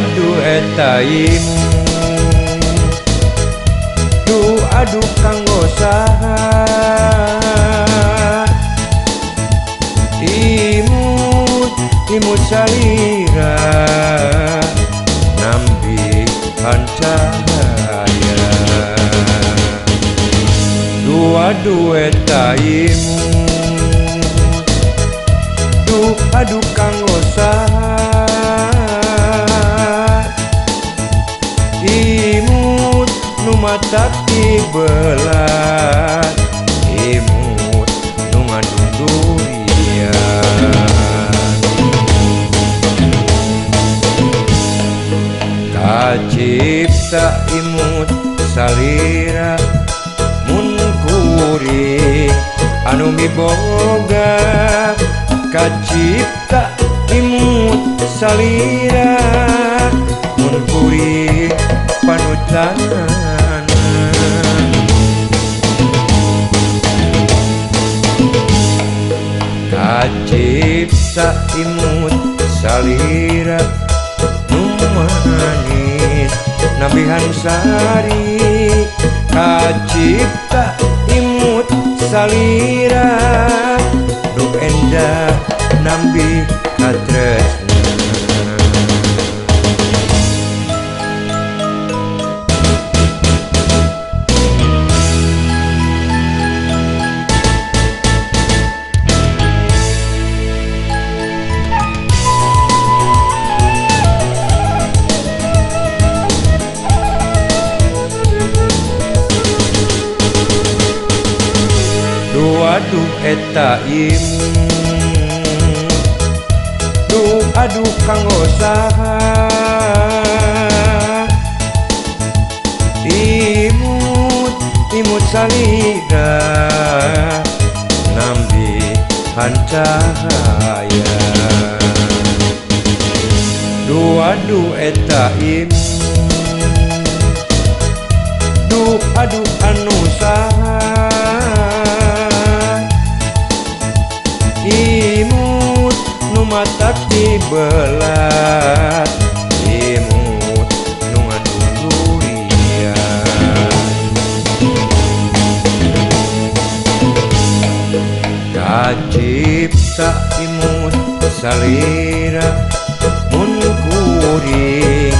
adu etaimu Du adu kanggo saha. Imut, imut salira Nambi hancahaya Dua duet taimu mata belat. Imut nu ngandung durian Kacipta imut salira mun kuring anu miboga. Kacipta imut salira mun kuring panutan cipta imut salira numanis nabihan sari. Kacipta imut salira nu endah nambi katresna aduh etaim nu aduh kang imut imut salida. Nambi hancahaya. Dua du etaim du aduh anu saha. watak dibelah imut nu ngandung durian kacipta imut salira mun kuring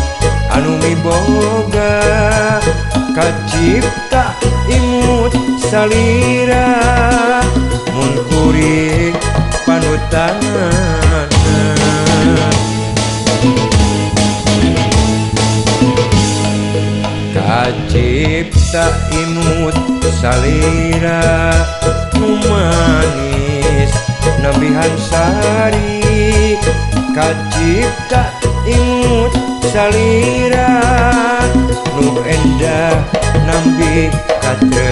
anu miboga. Kacipta imut salira mun kuring panutan. cipta imut salira humanis nabihansari kacipta imut salira nu endah nambi katre.